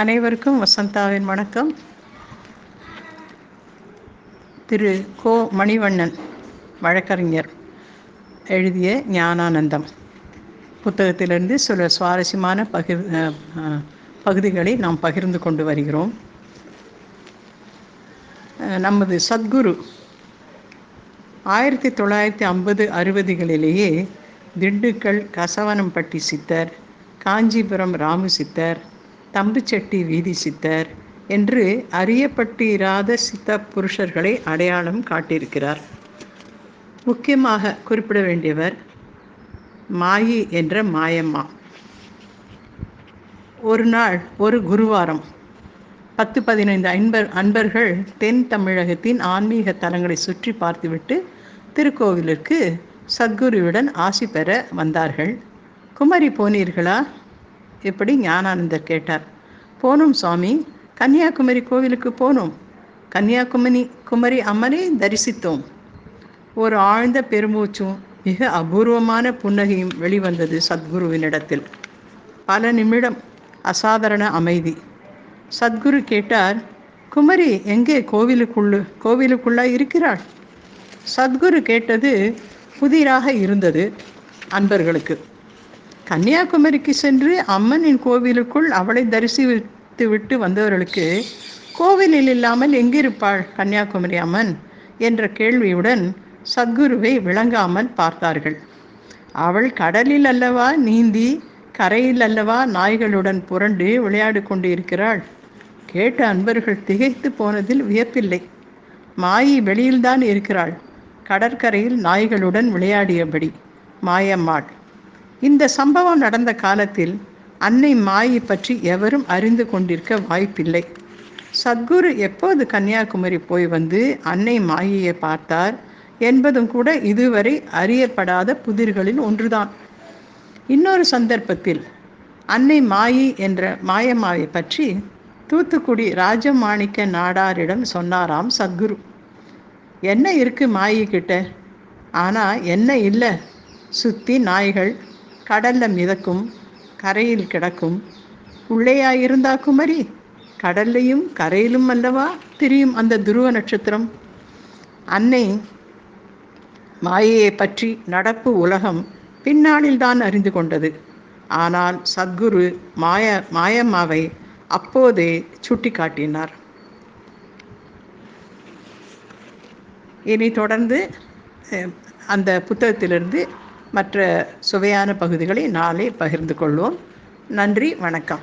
அனைவருக்கும் வசந்தாவின் வணக்கம். திரு கோ மணிவண்ணன் வழக்கறிஞர் எழுதிய ஞானானந்தம். புத்தகத்திலிருந்து சில சுவாரஸ்யமான பகிர் பகுதிகளை நாம் பகிர்ந்து கொண்டு வருகிறோம். நமது சத்குரு ஆயிரத்தி தொள்ளாயிரத்தி ஐம்பது அறுபதுகளிலேயே திண்டுக்கல் கசவனம்பட்டி சித்தர் காஞ்சிபுரம் ராமு சித்தர் தம்புச்செட்டி வீதி சித்தர் என்று அறியப்பட்டிராத சித்த புருஷர்களை அடையாளம் காட்டியிருக்கிறார். முக்கியமாக குறிப்பிட வேண்டியவர் மாயி என்ற மாயம்மா. ஒரு நாள் ஒரு குருவாரம் பத்து பதினைந்து அன்பர் அன்பர்கள் தென் தமிழகத்தின் ஆன்மீக தலங்களை சுற்றி பார்த்துவிட்டு திருக்கோவிலிற்கு சத்குருவுடன் ஆசி பெற வந்தார்கள். குமரி போனீர்களா? இப்படி ஞானானந்தர் கேட்டார். போனோம் சுவாமி. கன்னியாகுமரி கோவிலுக்கு போனோம். கன்னியாகுமரி குமரி அம்மனை தரிசித்தோம். ஒரு ஆழ்ந்த பெருமூச்சும் மிக அபூர்வமான புன்னகையும் வெளிவந்தது சத்குருவினிடத்தில். பல நிமிடம் அசாதாரண அமைதி. சத்குரு கேட்டார் குமரி எங்கே கோவிலுக்குள்ளு கோவிலுக்குள்ளா இருக்கிறாள்? சத்குரு கேட்டது புதிராக இருந்தது அன்பர்களுக்கு. கன்னியாகுமரிக்கு சென்று அம்மனின் கோவிலுக்குள் அவளை தரிசித்து விட்டு வந்தவர்களுக்கு கோவிலில் இல்லாமல் எங்கிருப்பாள் கன்னியாகுமரி அம்மன்? என்ற கேள்வியுடன் சத்குருவை விளங்காமல் பார்த்தார்கள். அவள் கடலில் அல்லவா நீந்தி கரையில் அல்லவா நாய்களுடன் புரண்டு விளையாடு கொண்டு இருக்கிறாள் கேட்ட அன்பர்கள் திகைத்து போனதில் வியப்பில்லை. மாயி வெளியில்தான் இருக்கிறாள். கடற்கரையில் நாய்களுடன் விளையாடியபடி மாயம்மாள் இந்த சம்பவம் நடந்த காலத்தில் அன்னை மாயி பற்றி எவரும் அறிந்து கொண்டிருக்க வாய்ப்பில்லை. சத்குரு எப்போது கன்னியாகுமரி போய் வந்து அன்னை மாயியை பார்த்தார் என்பதும் கூட இதுவரை அறியப்படாத புதிர்களில் ஒன்றுதான். இன்னொரு சந்தர்ப்பத்தில் அன்னை மாயி என்ற மாயமாவை பற்றி தூத்துக்குடி ராஜமாணிக்க நாடாரிடம் சொன்னாராம் சத்குரு. என்ன இருக்கு மாயி கிட்ட ஆனால் என்ன இல்லை? சுற்றி நாய்கள் கடல்ல மிதக்கும் கரையில் கிடக்கும். உள்ளேயாயிருந்தா குமரி? கடல்லையும் கரையிலும் அல்லவா? திரியும் அந்த துருவ நட்சத்திரம். அன்னை மாயையை பற்றி நடப்பு உலகம் பின்னாளில்தான் அறிந்து கொண்டது. ஆனால் சத்குரு மாய மாயம்மாவை அப்போதே சுட்டி காட்டினார் இனி தொடர்ந்து அந்த புத்தகத்திலிருந்து மற்ற சுவையான பகுதிகளை நாளை பகிர்ந்து கொள்வோம். நன்றி வணக்கம்.